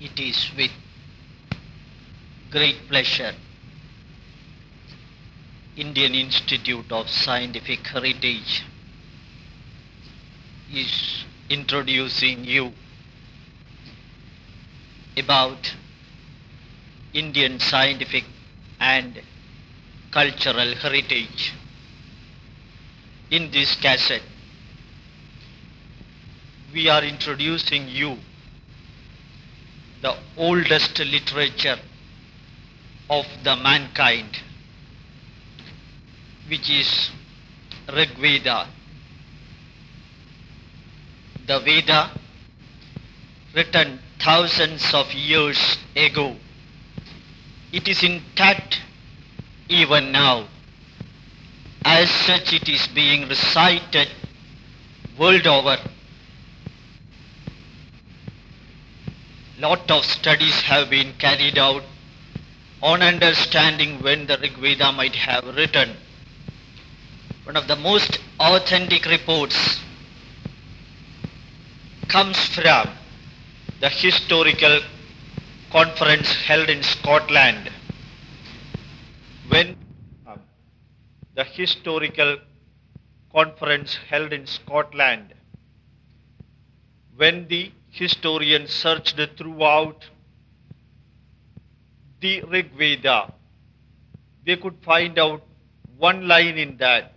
It is with great pleasure Indian Institute of Scientific Heritage is introducing you about Indian scientific and cultural heritage. In this cassette, we are introducing you the oldest literature of the mankind, which is Rig Veda. The Veda, written thousands of years ago, it is intact even now. As such, it is being recited world over. Lot of studies have been carried out on understanding when the Rig Veda might have written. One of the most authentic reports comes from the historical conference held in Scotland when um, the historical conference held in Scotland when the historians searched throughout the Rig Veda they could find out one line in that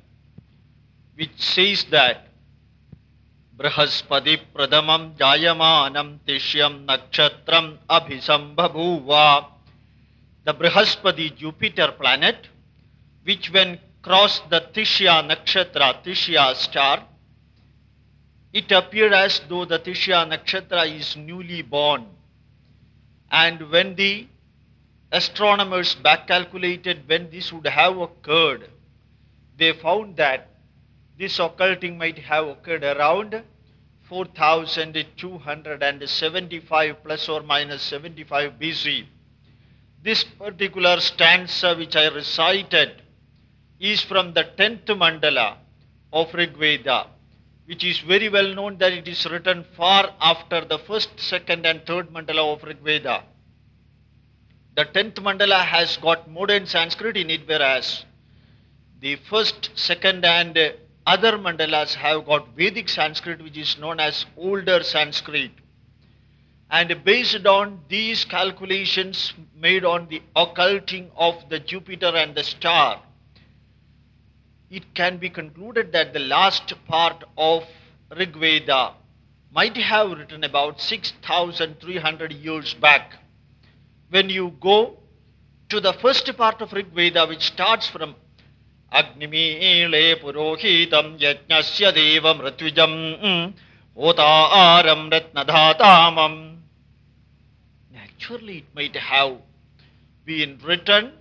which says that Brihaspati प्रथमं जायमानं तिष्यं नक्षत्रम् अभिसम्बभूव The Brihaspati Jupiter planet, which when crossed the Tishya nakshatra, Tishya star, it appeared as though the Tishya nakshatra is newly born. And when the astronomers back calculated when this would have occurred, they found that this occulting might have occurred around 4275 plus or minus 75 BC. This particular stanza which I recited is from the 10th mandala of Rig Veda, which is very well known that it is written far after the first, second and third mandala of Rig Veda. The 10th mandala has got modern Sanskrit in it, whereas the first, second and other mandalas have got Vedic Sanskrit, which is known as older Sanskrit. And based on these calculations made on the occulting of the Jupiter and the star, it can be concluded that the last part of Rig Veda might have written about 6,300 years back. When you go to the first part of Rig Veda, which starts from Agnimile Purohitam Yajnasya Devam Ritvijam hmm, Otaaram Ratnadhatamam. Naturally, it might have been written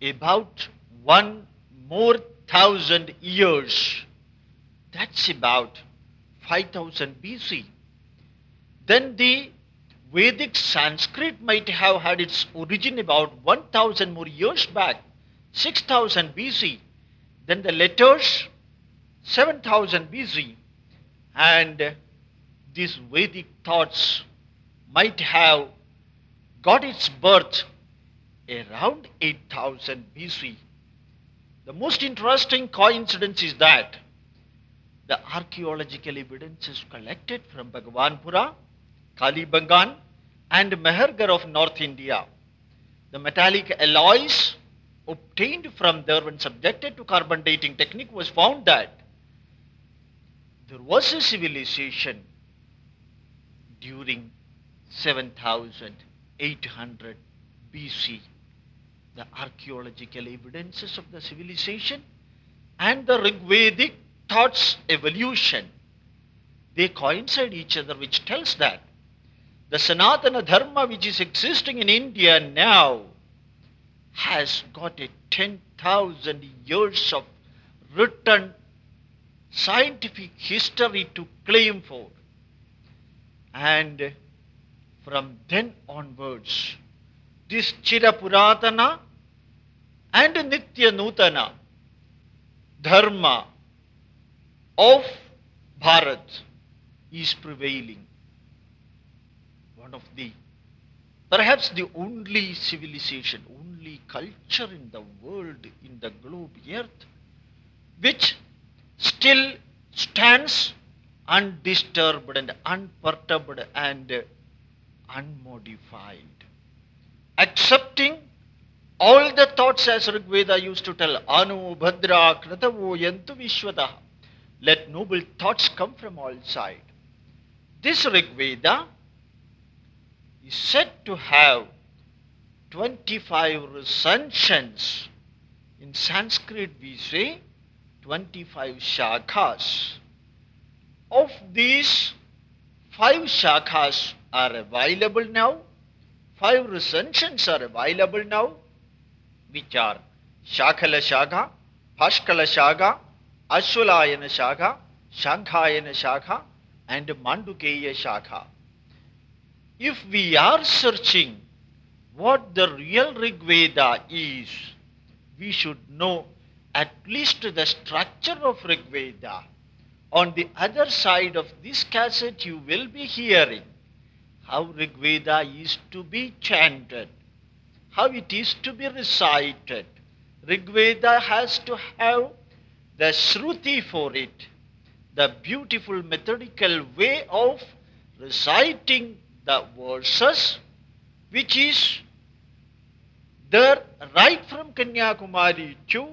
about one more thousand years. That's about 5000 BC. Then the Vedic Sanskrit might have had its origin about 1000 more years back, 6000 BC. Then the letters, 7000 BC, and these Vedic thoughts might have got its birth around 8000 BC. The most interesting coincidence is that the archaeological evidences collected from Bhagwanpura, Kalibangan, and Mehergarh of North India, the metallic alloys obtained from there when subjected to carbon dating technique was found that there was a civilization during 7800 BC. The archaeological evidences of the civilization and the Rigvedic thoughts evolution they coincide each other which tells that the Sanatana Dharma which is existing in India now has got a 10,000 years of written scientific history to claim for. And from then onwards, this Chirapuratana and Nitya Nutana Dharma of Bharat is prevailing. One of the perhaps the only civilization, only culture in the world, in the globe earth, which still stands undisturbed and unperturbed and unmodified. Accepting all the thoughts as Rigveda used to tell, Anu, Bhadra, Kratavo, Yantu Vishwata. Let noble thoughts come from all sides. This Rigveda is said to have 25 recensions. In Sanskrit we say 25 shakhas. Of these, five shakhas are available now, five recensions are available now, which are Shakala Shakha, Pashkala Shakha, Ashwalayana Shakha, Shankhayana Shakha, and Mandukeya Shakha. If we are searching what the real Rig Veda is, we should know at least the structure of Rig Veda. On the other side of this cassette, you will be hearing how Rig Veda is to be chanted, how it is to be recited. Rig Veda has to have the Shruti for it, the beautiful methodical way of reciting the verses, which is there right from Kanyakumari to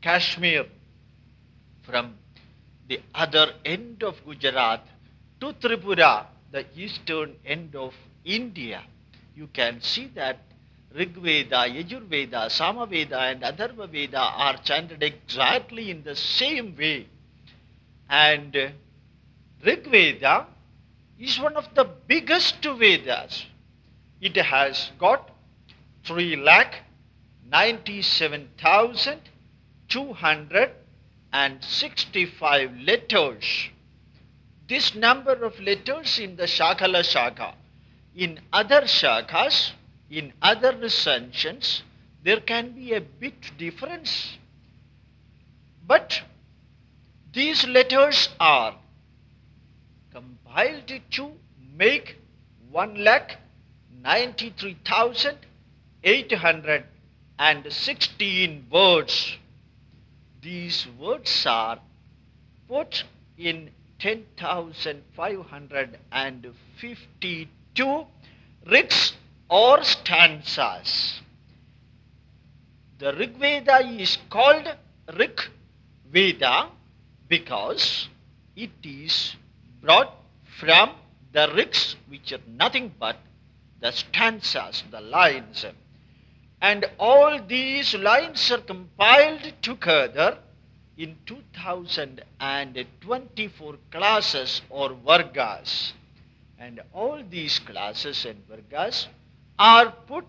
Kashmir, from the other end of Gujarat to Tripura, the eastern end of India. You can see that Rig Veda, Yajurveda, Samaveda, and Atharva Veda are chanted exactly in the same way. And Rig Veda is one of the biggest Vedas. It has got 3 lakh 97,265 letters. This number of letters in the Shakala Shakha. In other Shakhas, in other recensions, there can be a bit difference. But these letters are compiled to make 1 lakh 93,816 words. These words are put in 10,552 rigs or stanzas. The Rig Veda is called Rig Veda because it is brought from the rigs, which are nothing but the stanzas, the lines. And all these lines are compiled together in 2024 classes or vargas. And all these classes and vargas are put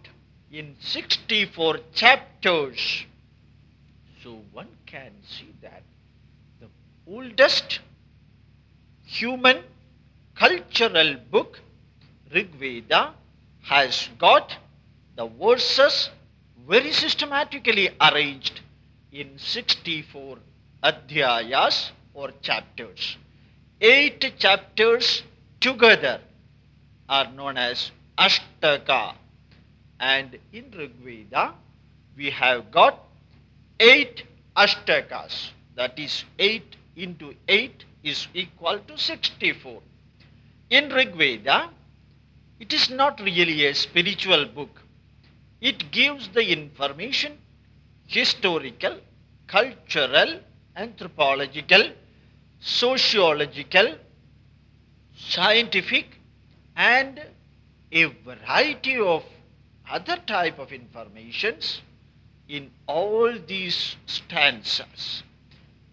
in 64 chapters. So one can see that the oldest human cultural book, Rig Veda, has got the verses very systematically arranged in 64 adhyayas or chapters. Eight chapters together are known as Ashtaka. And in Rig Veda, we have got eight Ashtakas. That is, 8 into 8 is equal to 64. In Rig Veda, it is not really a spiritual book. It gives the information historical, cultural, anthropological, sociological, scientific, and a variety of other type of informations in all these stanzas.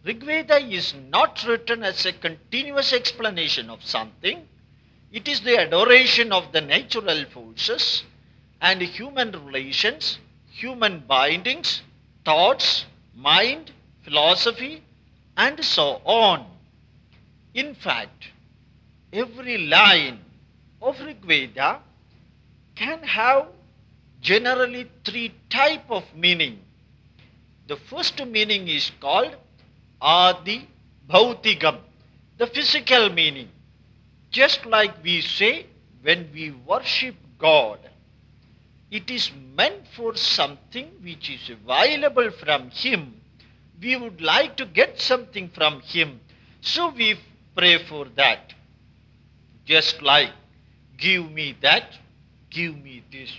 Rigveda is not written as a continuous explanation of something. It is the adoration of the natural forces and human relations, human bindings, thoughts, mind, philosophy, and so on. In fact, every line of Rigveda can have generally three type of meaning. The first meaning is called Adi Bhautigam, the physical meaning. Just like we say when we worship God, it is meant for something which is available from Him. We would like to get something from Him. So we pray for that. Just like, give me that, give me this.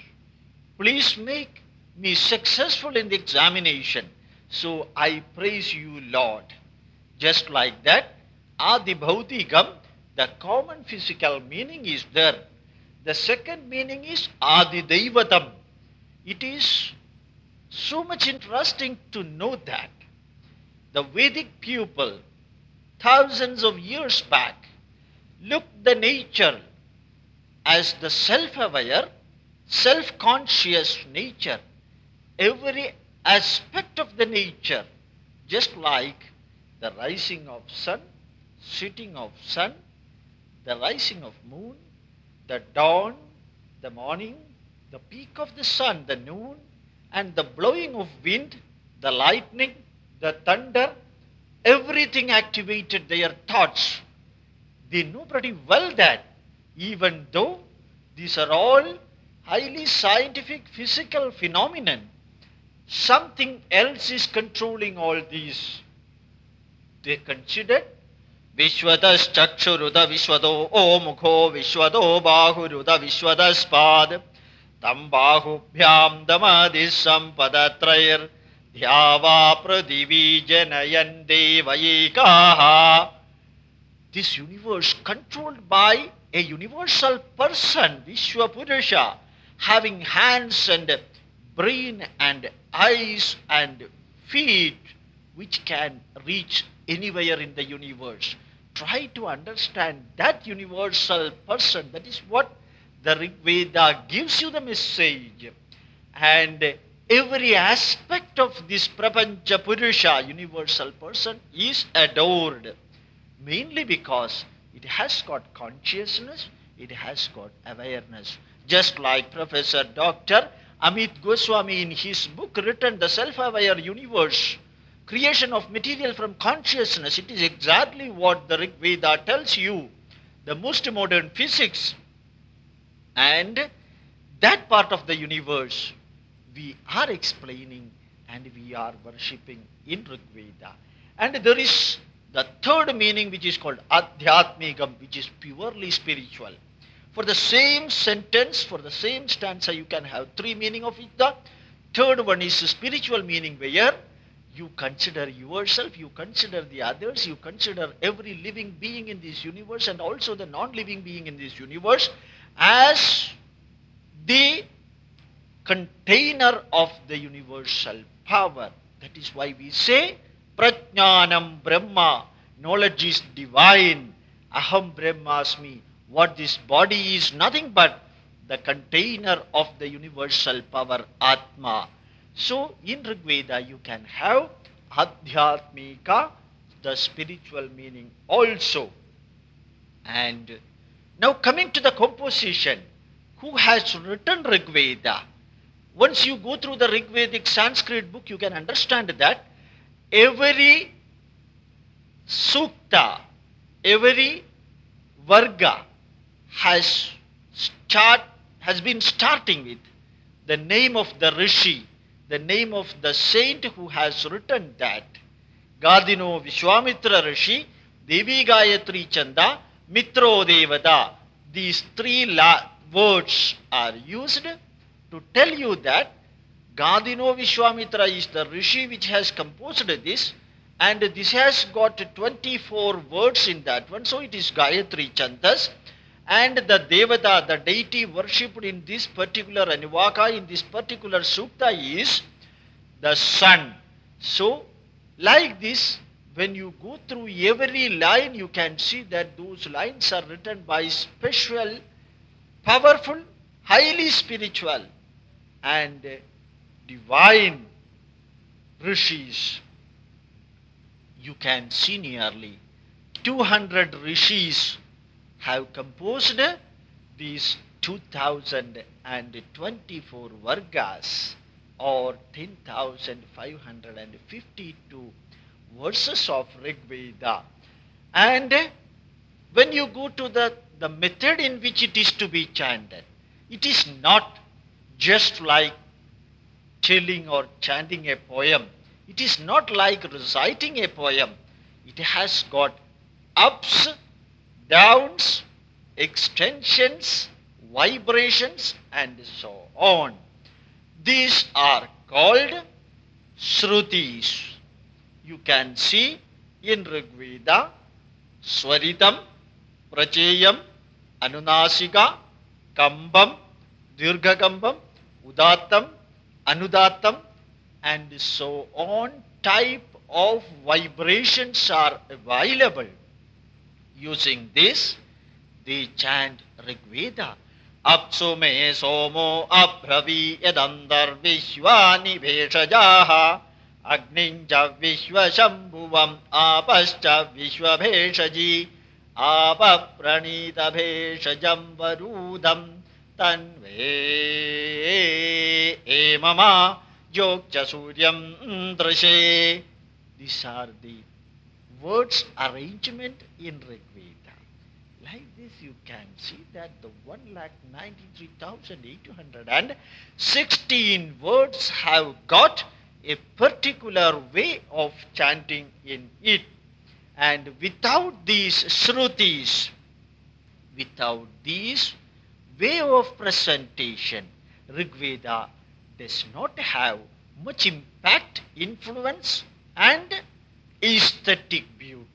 Please make me successful in the examination. So I praise you, Lord. Just like that, Adi Bhautikam, the common physical meaning is there. The second meaning is Adi Daivatam. It is so much interesting to know that. The Vedic people, thousands of years back, looked the nature as the self-aware, self-conscious nature. Every aspect of the nature, just like the rising of sun, setting of sun, the rising of moon, the dawn, the morning, the peak of the sun, the noon, and the blowing of wind, the lightning, the thunder, everything activated their thoughts. They know pretty well that even though these are all highly scientific physical phenomenon, something else is controlling all these. They considered विश्वतश्चक्षुरुद विश्वतो ओ मुखो विश्वतो बाहुरुद विश्वतस्पाद तं बाहुभ्यां दमदिः सम्पदत्रैर्ध्यावा पृथिवी जनयन् देवयिकाः This universe controlled by a universal person, Vishwapurusha, having hands and brain and eyes and feet which can reach anywhere in the universe. Try to understand that universal person. That is what the Rig Veda gives you the message. And every aspect of this Prapancha Purusha, universal person, is adored. Mainly because it has got consciousness, it has got awareness. Just like Professor Dr. Amit Goswami in his book written The Self-Aware Universe, creation of material from consciousness, it is exactly what the Rig Veda tells you, the most modern physics. And that part of the universe we are explaining and we are worshipping in Rig Veda. And there is the third meaning which is called Adhyatmikam, which is purely spiritual. For the same sentence, for the same stanza, you can have three meaning of it. The third one is the spiritual meaning where you consider yourself, you consider the others, you consider every living being in this universe and also the non-living being in this universe as the container of the universal power. That is why we say Prajnanam Brahma, knowledge is divine. Aham Brahmasmi. What this body is nothing but the container of the universal power Atma. So in Rig Veda you can have Adhyatmika, the spiritual meaning also. And now coming to the composition, who has written Rig Veda? Once you go through the Rig Vedic Sanskrit book, you can understand that every sukta, every varga has start has been starting with the name of the rishi the name of the saint who has written that. Gadino Vishwamitra Rishi, Devi Gayatri Chanda, Mitro Devada. These three words are used to tell you that Gadino Vishwamitra is the Rishi which has composed this and this has got 24 words in that one. So it is Gayatri Chandas and the Devata, the deity worshipped in this particular Anuvaka, in this particular Sukta is the sun. So, like this, when you go through every line, you can see that those lines are written by special, powerful, highly spiritual, and divine rishis. You can see nearly 200 rishis have composed these 2024 vargas or 10,552 verses of Rig Veda. And when you go to the, the method in which it is to be chanted, it is not just like telling or chanting a poem. It is not like reciting a poem. It has got ups, downs, extensions, vibrations, and so on. These are called Shrutis. You can see in Rigveda, Swaritam, Pracheyam, Anunasika, Kambam, Dirghakambam, Udattam, Anudattam, and so on type of vibrations are available. Using this, they chant Rigveda. Apsu me somo abhravi yadandarvishvani veshajaha agninja vishvashambhuvam apascha vishvabheshaji apapranita bheshajam the words arrangement in Rigveda. Like this you can see that the 1,93,816 words have got a particular way of chanting in it. And without these shrutis, without these way of presentation, Rigveda does not have much impact, influence, and aesthetic beauty.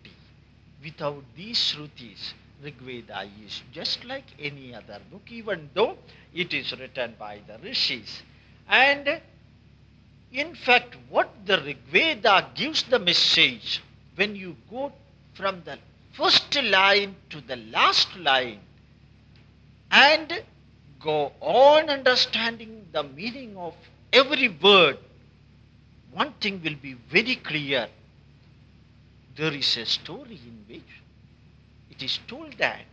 Without these shrutis, Rigveda is just like any other book, even though it is written by the rishis. And in fact, what the Rigveda gives the message when you go from the first line to the last line and go on understanding the meaning of every word, one thing will be very clear. There is a story in which it is told that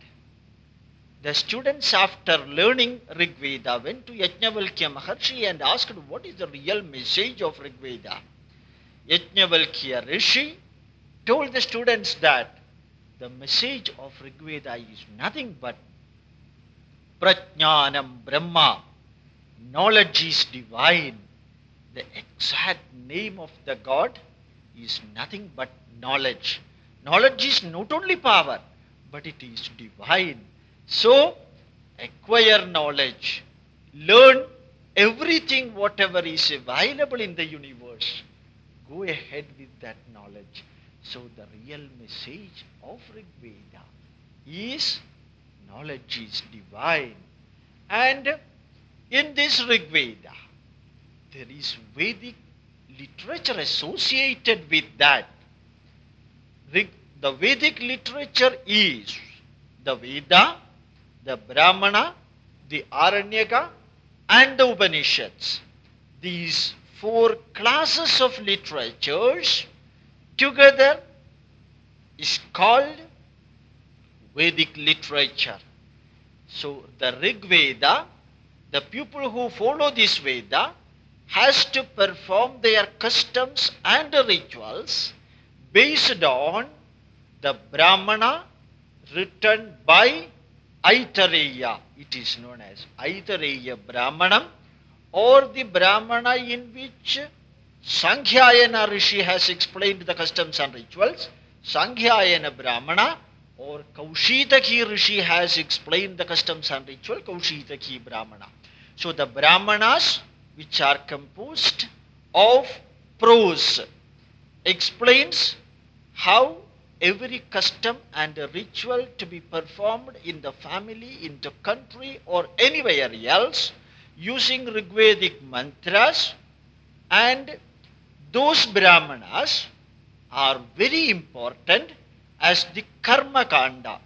the students, after learning Rigveda, went to Yajnavalkya Maharshi and asked what is the real message of Rigveda. Yajnavalkya Rishi told the students that the message of Rigveda is nothing but Prajnanam Brahma. Knowledge is divine. The exact name of the God is nothing but knowledge. Knowledge is not only power, but it is divine. So, acquire knowledge. Learn everything, whatever is available in the universe. Go ahead with that knowledge. So, the real message of Rig Veda is knowledge is divine. And in this Rig Veda, there is Vedic literature associated with that. The Vedic literature is the Veda, the Brahmana, the Aranyaka, and the Upanishads. These four classes of literatures together is called Vedic literature. So the Rig Veda, the people who follow this Veda has to perform their customs and rituals based on the Brahmana written by Aitareya. It is known as Aitareya Brahmanam or the Brahmana in which Sankhayana Rishi has explained the customs and rituals. Sankhayana Brahmana or Kaushitaki Rishi has explained the customs and ritual, Kaushitaki Brahmana. So the Brahmanas, which are composed of prose, explains how every custom and ritual to be performed in the family, in the country, or anywhere else using Rigvedic mantras and those Brahmanas are very important as the Karma Kanda.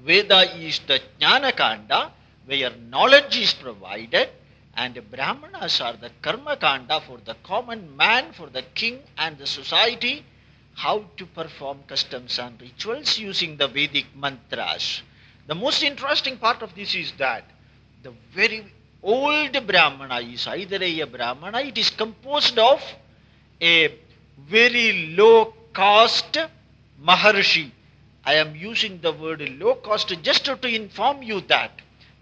Veda is the Jnana Kanda where knowledge is provided and Brahmanas are the Karma Kanda for the common man, for the king and the society how to perform customs and rituals using the Vedic mantras. The most interesting part of this is that the very old Brahmana is either a Brahmana, it is composed of a very low caste Maharshi. I am using the word low caste just to inform you that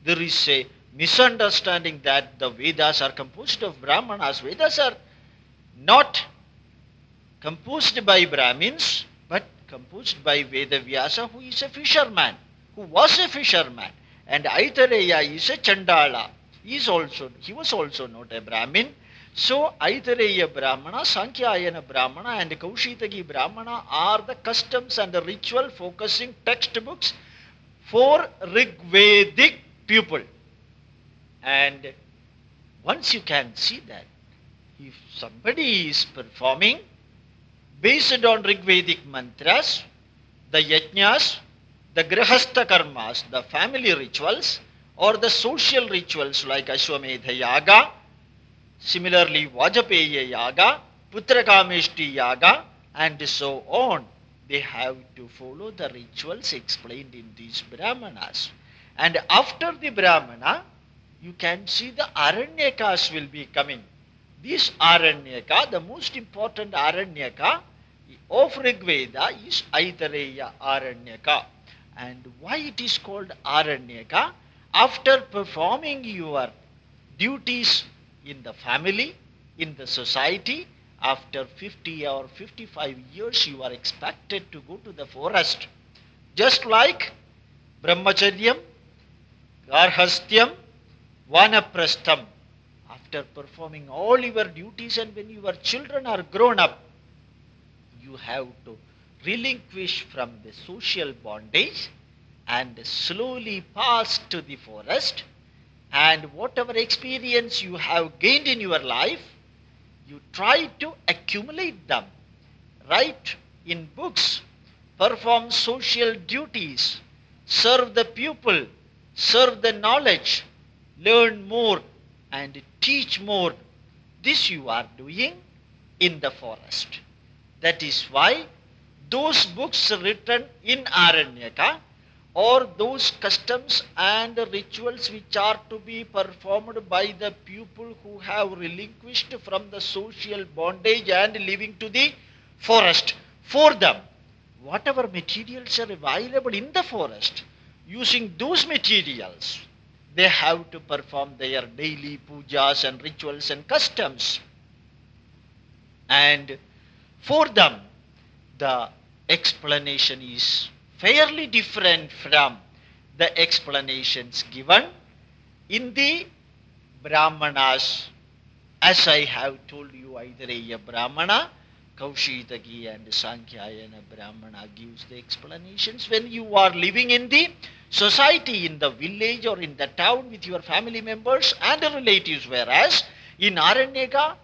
there is a misunderstanding that the Vedas are composed of Brahmanas. Vedas are not composed by Brahmins, but composed by Vedavyasa, who is a fisherman, who was a fisherman. And Aitareya is a Chandala. Is also, he was also not a Brahmin. So Aitareya Brahmana, Sankhyaayana Brahmana and Kaushitagi Brahmana are the customs and the ritual focusing textbooks for Rigvedic people. And once you can see that, if somebody is performing based on Rigvedic mantras, the yajnas, the grihastha karmas, the family rituals, or the social rituals like Ashwamedha Yaga, similarly Vajapeya Yaga, Putrakameshti Yaga, and so on. They have to follow the rituals explained in these Brahmanas. And after the Brahmana, you can see the Aranyakas will be coming. This Aranyaka, the most important Aranyaka of Rigveda is Aitareya Aranyaka. And why it is called Aranyaka? After performing your duties in the family, in the society, after 50 or 55 years, you are expected to go to the forest. Just like Brahmacharyam, Garhastyam, Vanaprastham. After performing all your duties and when your children are grown up, you have to relinquish from the social bondage and slowly pass to the forest and whatever experience you have gained in your life, you try to accumulate them. Write in books, perform social duties, serve the people, serve the knowledge, learn more and teach more. This you are doing in the forest. That is why those books written in Aranyaka or those customs and rituals which are to be performed by the people who have relinquished from the social bondage and living to the forest. For them, whatever materials are available in the forest, using those materials, they have to perform their daily pujas and rituals and customs. And for them, the explanation is fairly different from the explanations given in the Brahmanas, as I have told you, Aitareya Brahmana, Kaushitaki and Sankhyaayana Brahmana gives the explanations. When you are living in the society, in the village or in the town with your family members and relatives, whereas in Aranyaka,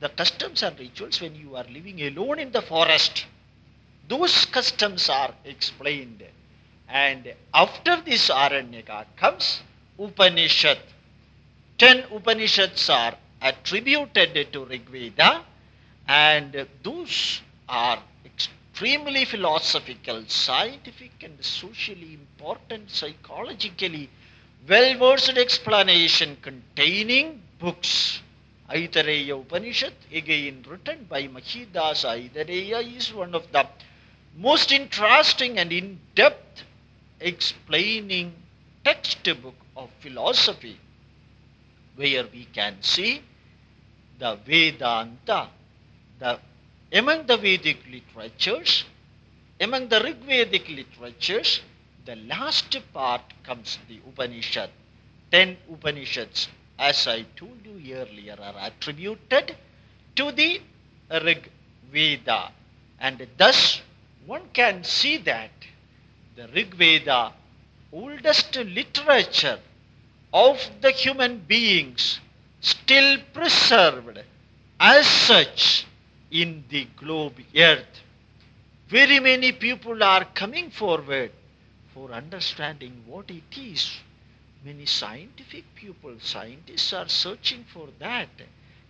the customs and rituals when you are living alone in the forest, those customs are explained. And after this Aranyaka comes Upanishad. Ten Upanishads are attributed to Rigveda and those are extremely philosophical, scientific, and socially important, psychologically well versed explanation containing books. Aitareya Upanishad, again written by Mahidasa Aitareya, is one of the most interesting and in depth explaining textbook of philosophy where we can see the Vedanta the, among the Vedic literatures, among the Rigvedic literatures, the last part comes the Upanishad. Ten Upanishads, as I told you earlier, are attributed to the Rig Veda. And thus, one can see that the Rig Veda, oldest literature of the human beings, still preserved as such in the globe earth. Very many people are coming forward for understanding what it is. Many scientific people, scientists are searching for that.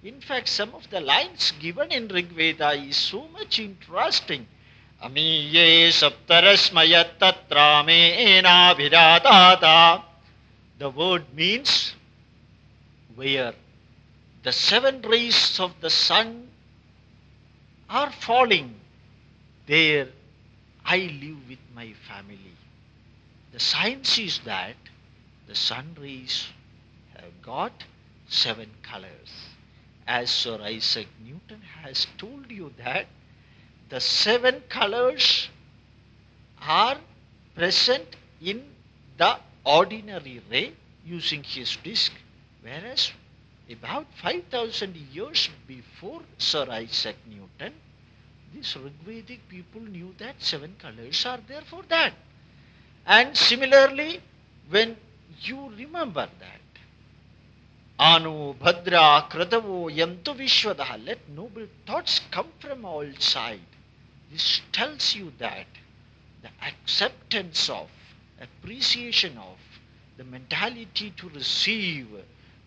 In fact, some of the lines given in Rig Veda is so much interesting. Amiye saptarasmayat tatrame The word means where the seven rays of the sun are falling, there I live with my family. The science is that the sun rays have got seven colors. As Sir Isaac Newton has told you that the seven colors are present in the ordinary ray using his disk, whereas about 5000 years before Sir Isaac Newton, these Rigvedic people knew that seven colors are there for that. And similarly, when you remember that, Anu, Bhadra, Kratavo, Yantu Vishwadaha, let noble thoughts come from all sides. This tells you that the acceptance of, appreciation of, the mentality to receive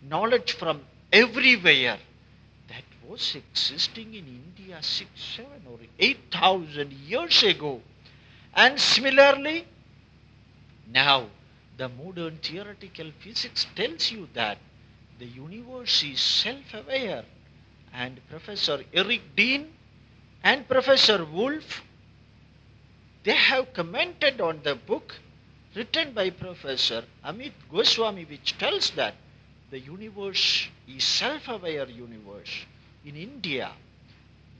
knowledge from everywhere that was existing in India six, seven, or eight thousand years ago. And similarly, now the modern theoretical physics tells you that the universe is self aware. And Professor Eric Dean and Professor Wolf they have commented on the book written by Professor Amit Goswami, which tells that the universe is self-aware universe. In India,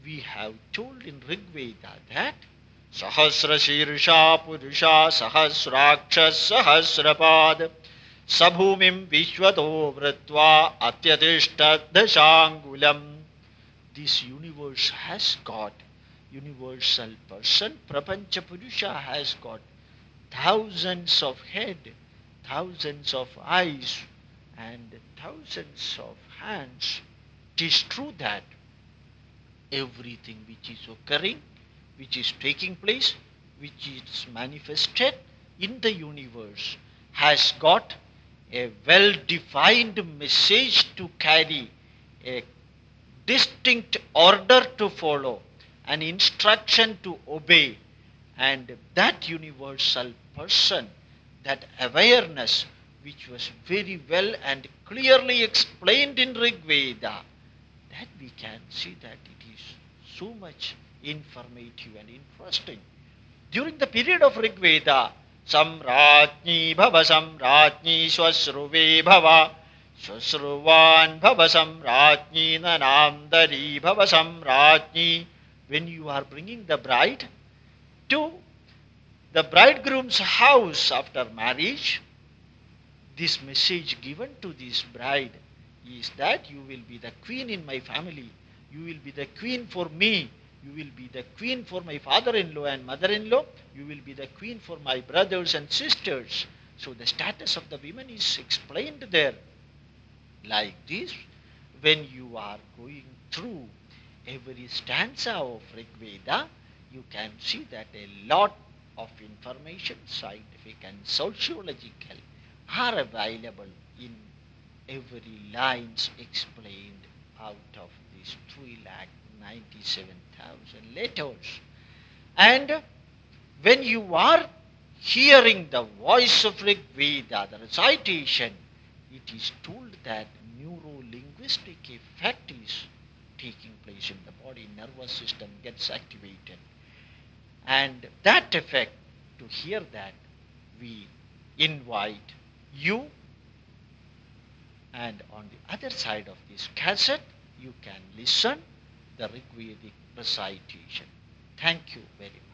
we have told in Rig Veda that Sahasra Shirsha Purusha Sahasraksha Sahasrapad Sabhumim Vishwato Dashangulam. This universe has got universal person. Prapancha Purusha has got thousands of head, thousands of eyes, and thousands of hands. It is true that everything which is occurring, which is taking place, which is manifested in the universe has got a well defined message to carry, a distinct order to follow, an instruction to obey, and that universal person, that awareness, which was very well and clearly explained in Rig Veda, that we can see that it is so much informative and interesting. During the period of Rig Veda, Samratni Bhava Samratni Swasruve Bhava When you are bringing the bride to the bridegroom's house after marriage, this message given to this bride is that you will be the queen in my family, you will be the queen for me, you will be the queen for my father in law and mother in law, you will be the queen for my brothers and sisters. So the status of the women is explained there. Like this, when you are going through every stanza of Rig Veda, you can see that a lot of information, scientific and sociological, are available in every lines explained out of these 3,97,000 letters. And when you are hearing the voice of Rig Veda, the recitation, it is told that neuro-linguistic effect is taking place in the body, nervous system gets activated. And that effect, to hear that, we invite you. And on the other side of this cassette, you can listen the Rigvedic recitation. Thank you very much.